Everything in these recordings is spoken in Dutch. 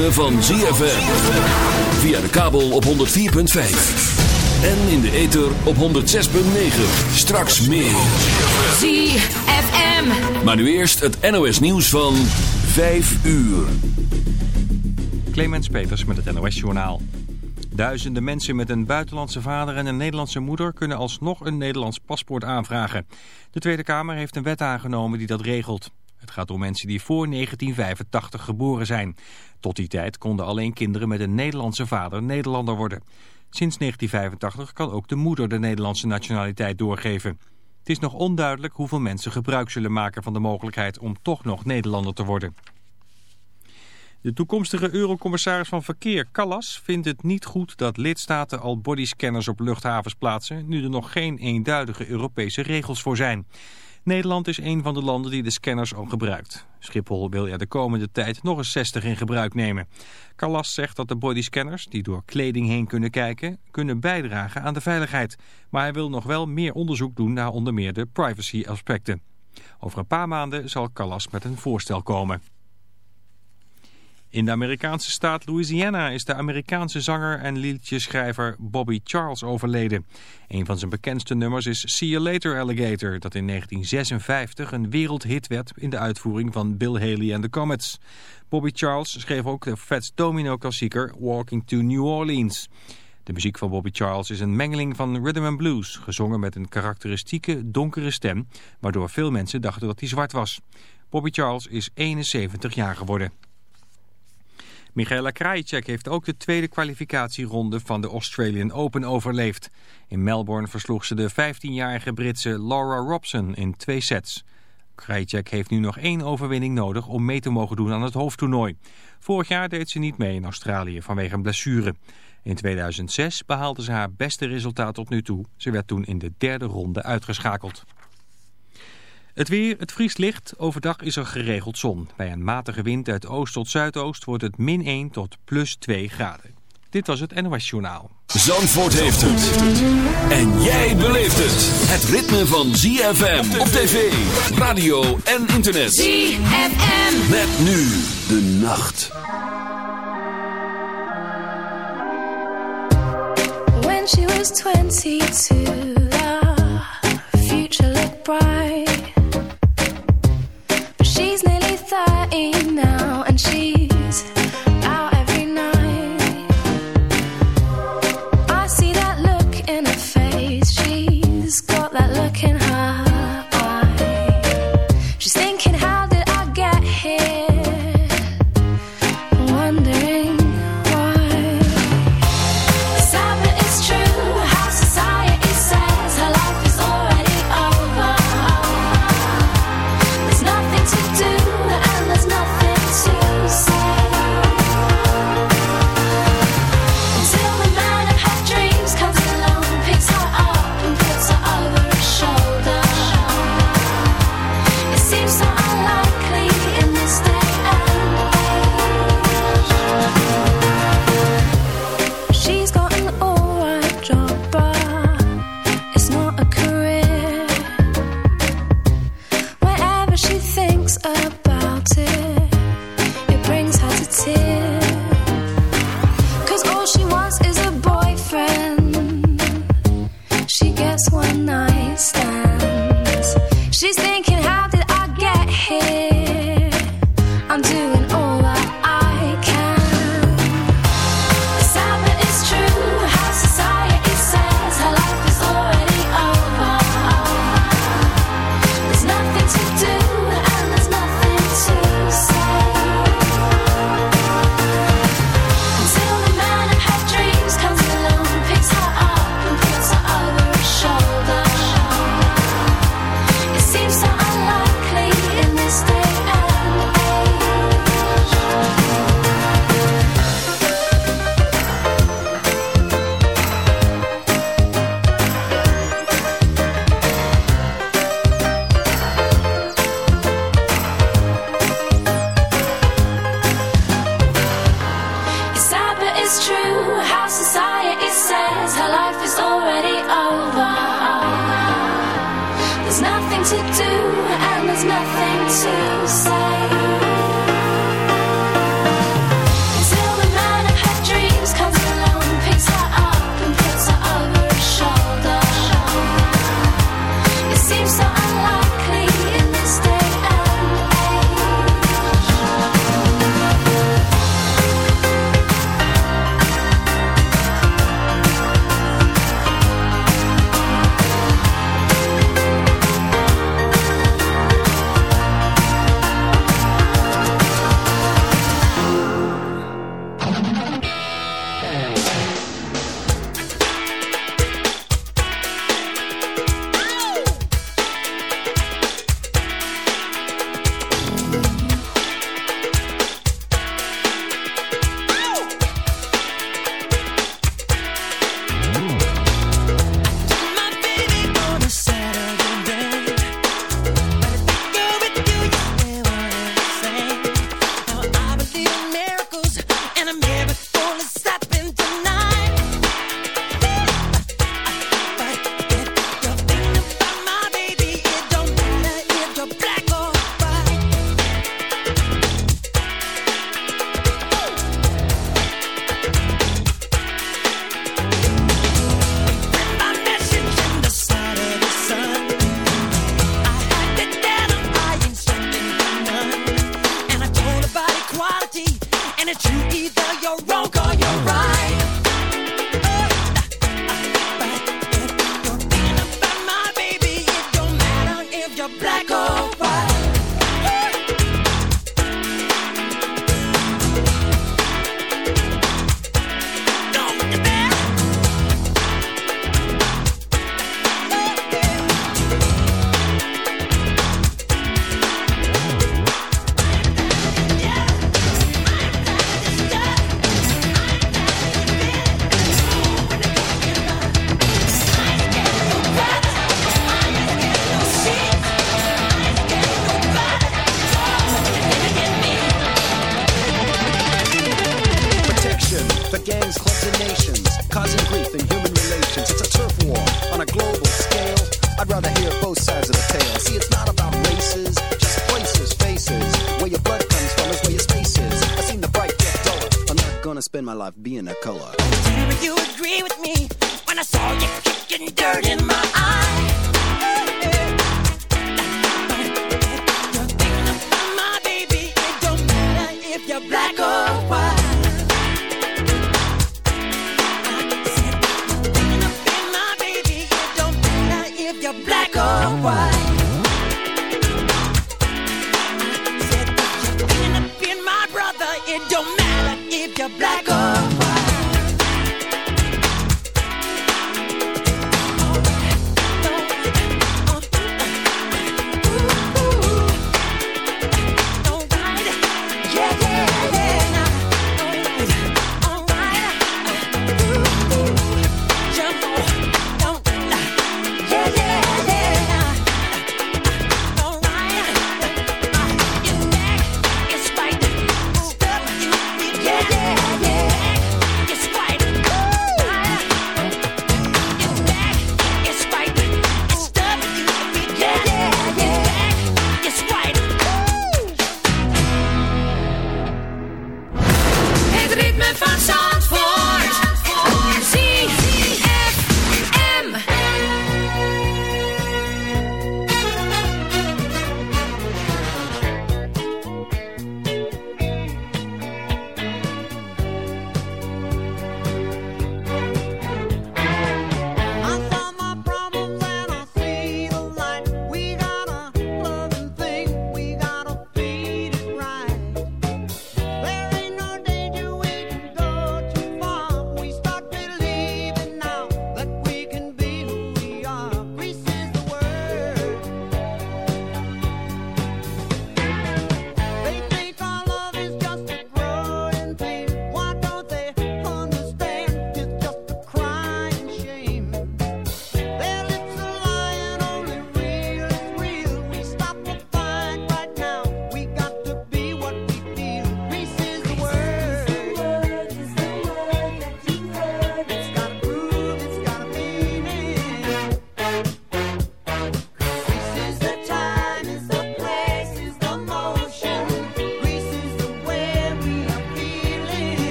Ritme van ZFM. Via de kabel op 104.5. En in de ether op 106.9. Straks meer. ZFM. Maar nu eerst het NOS nieuws van 5 uur. Clemens Peters met het NOS Journaal. Duizenden mensen met een buitenlandse vader en een Nederlandse moeder kunnen alsnog een Nederlands paspoort aanvragen. De Tweede Kamer heeft een wet aangenomen die dat regelt. Het gaat om mensen die voor 1985 geboren zijn. Tot die tijd konden alleen kinderen met een Nederlandse vader Nederlander worden. Sinds 1985 kan ook de moeder de Nederlandse nationaliteit doorgeven. Het is nog onduidelijk hoeveel mensen gebruik zullen maken van de mogelijkheid om toch nog Nederlander te worden. De toekomstige eurocommissaris van Verkeer, Callas, vindt het niet goed dat lidstaten al bodyscanners op luchthavens plaatsen, nu er nog geen eenduidige Europese regels voor zijn. Nederland is een van de landen die de scanners al gebruikt. Schiphol wil er de komende tijd nog eens 60 in gebruik nemen. Callas zegt dat de bodyscanners, die door kleding heen kunnen kijken, kunnen bijdragen aan de veiligheid. Maar hij wil nog wel meer onderzoek doen naar onder meer de privacy aspecten. Over een paar maanden zal Callas met een voorstel komen. In de Amerikaanse staat Louisiana is de Amerikaanse zanger en liedjeschrijver Bobby Charles overleden. Een van zijn bekendste nummers is See You Later Alligator, dat in 1956 een wereldhit werd in de uitvoering van Bill Haley and the Comets. Bobby Charles schreef ook de Fats Domino klassieker Walking to New Orleans. De muziek van Bobby Charles is een mengeling van rhythm and blues, gezongen met een karakteristieke donkere stem, waardoor veel mensen dachten dat hij zwart was. Bobby Charles is 71 jaar geworden. Michaela Krajicek heeft ook de tweede kwalificatieronde van de Australian Open overleefd. In Melbourne versloeg ze de 15-jarige Britse Laura Robson in twee sets. Krajicek heeft nu nog één overwinning nodig om mee te mogen doen aan het hoofdtoernooi. Vorig jaar deed ze niet mee in Australië vanwege een blessure. In 2006 behaalde ze haar beste resultaat tot nu toe. Ze werd toen in de derde ronde uitgeschakeld. Het weer, het vriest licht. Overdag is er geregeld zon. Bij een matige wind uit oost tot zuidoost wordt het min 1 tot plus 2 graden. Dit was het NOS Journaal. Zandvoort heeft het. En jij beleeft het. Het ritme van ZFM op tv, radio en internet. ZFM. Met nu de nacht. When she was 22, the future looked bright. in now, and she.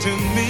to me.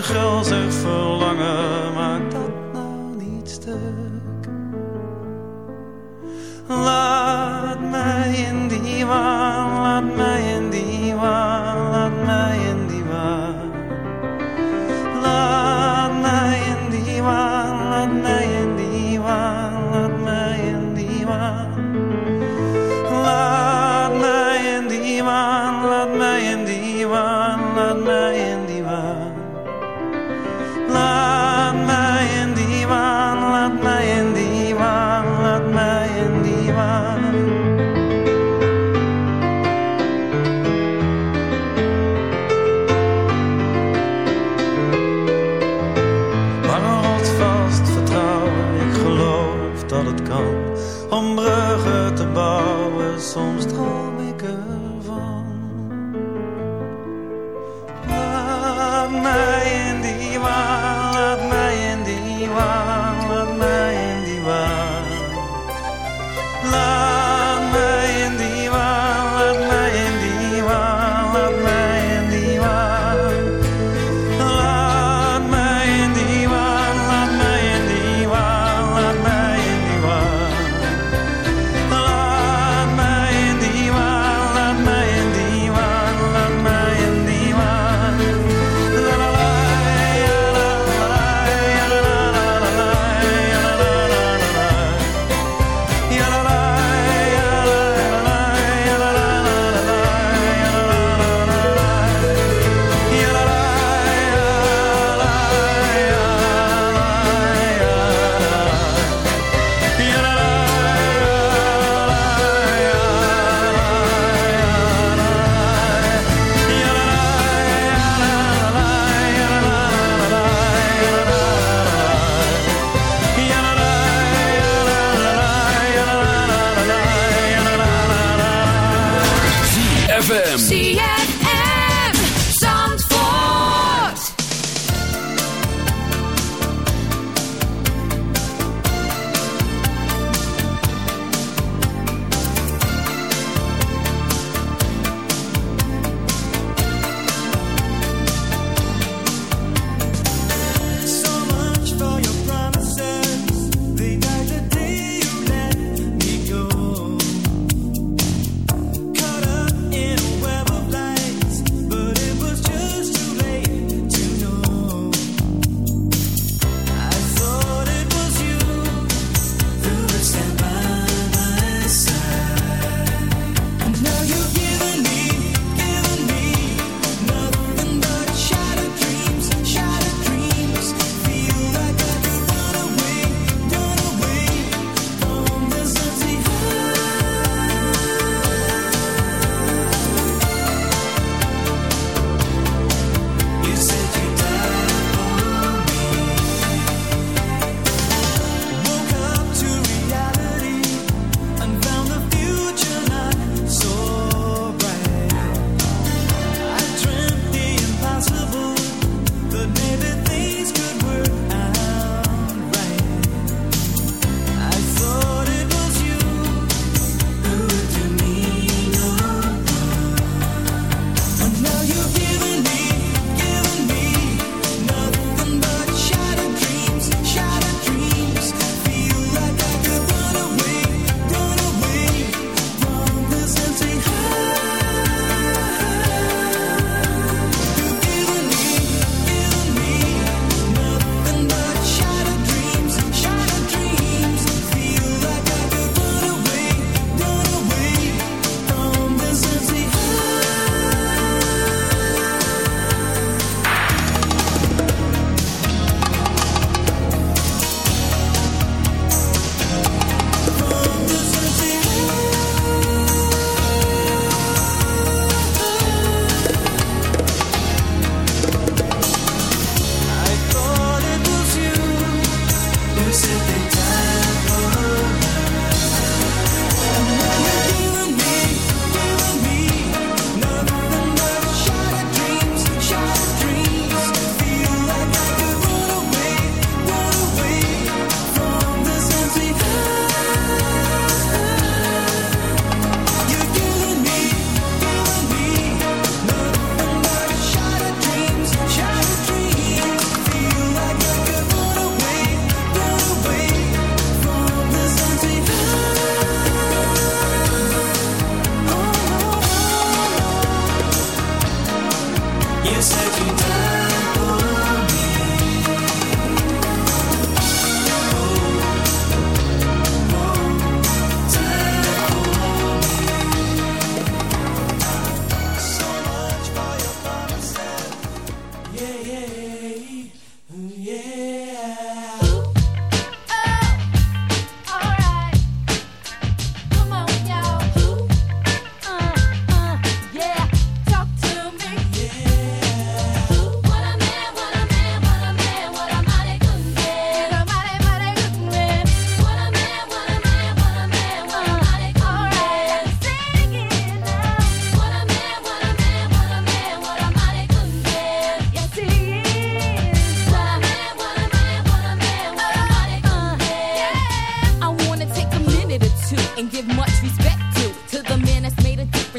Een gulzig verlangen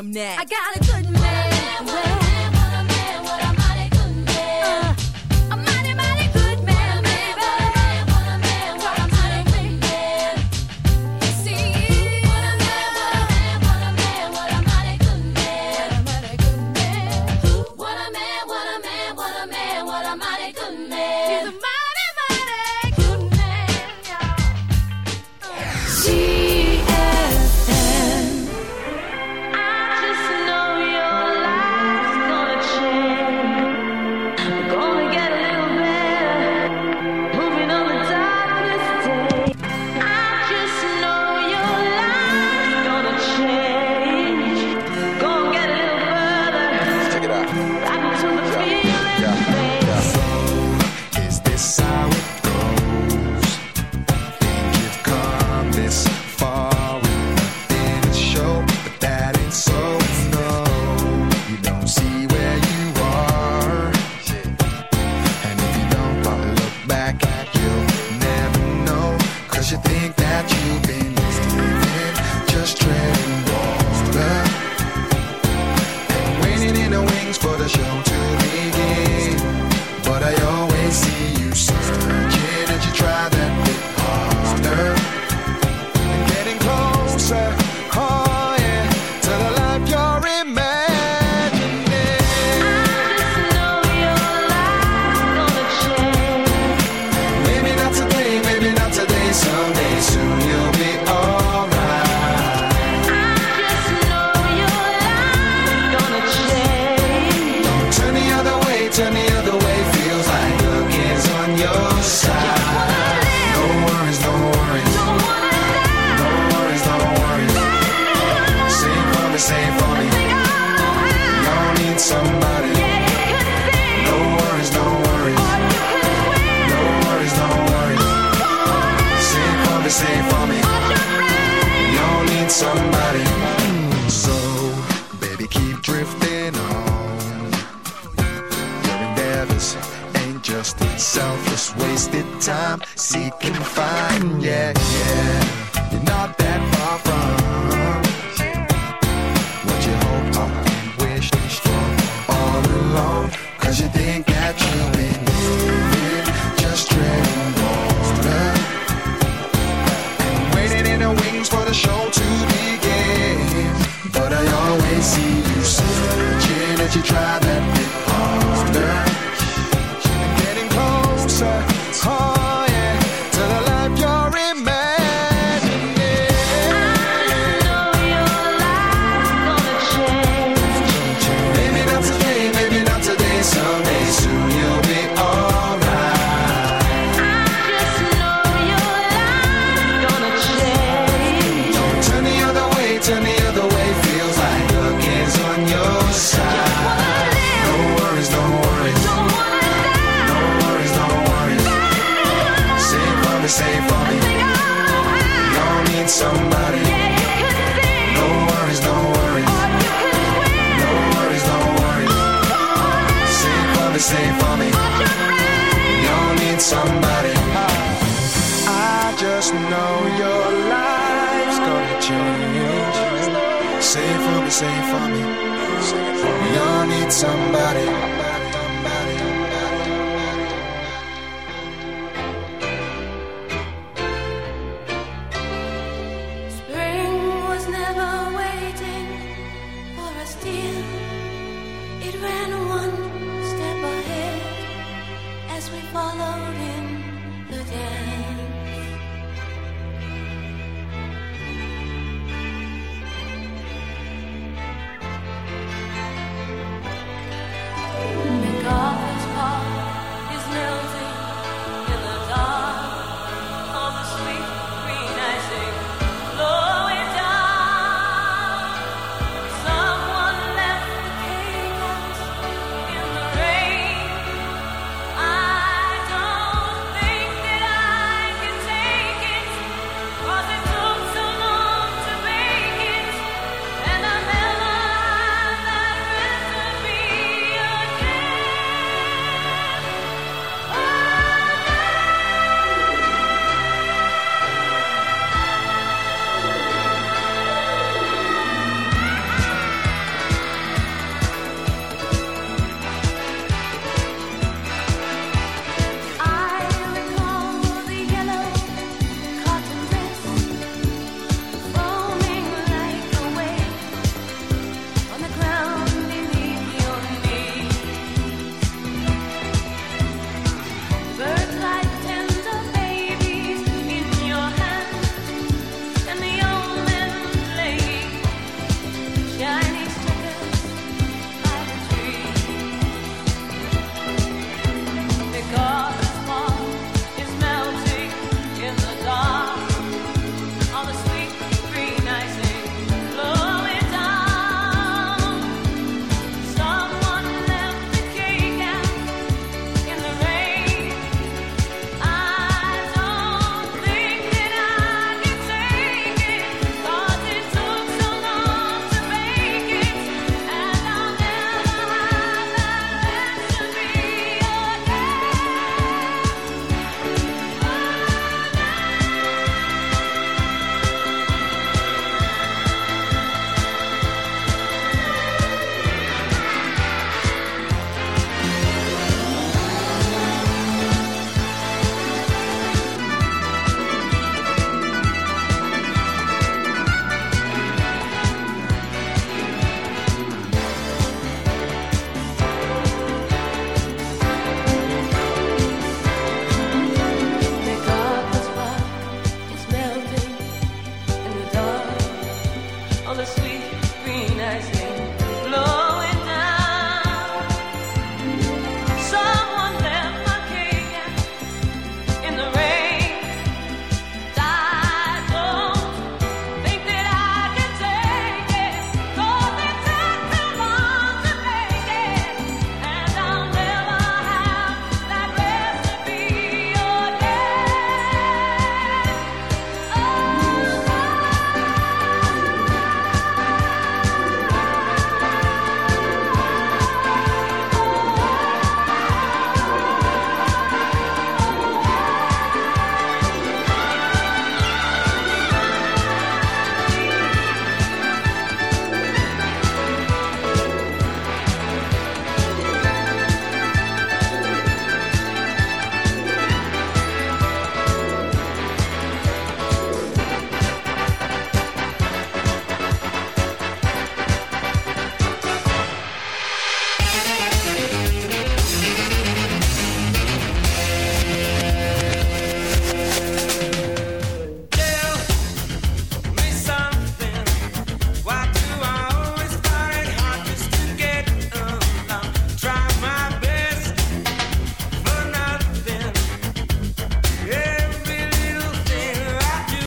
them now. I should think that you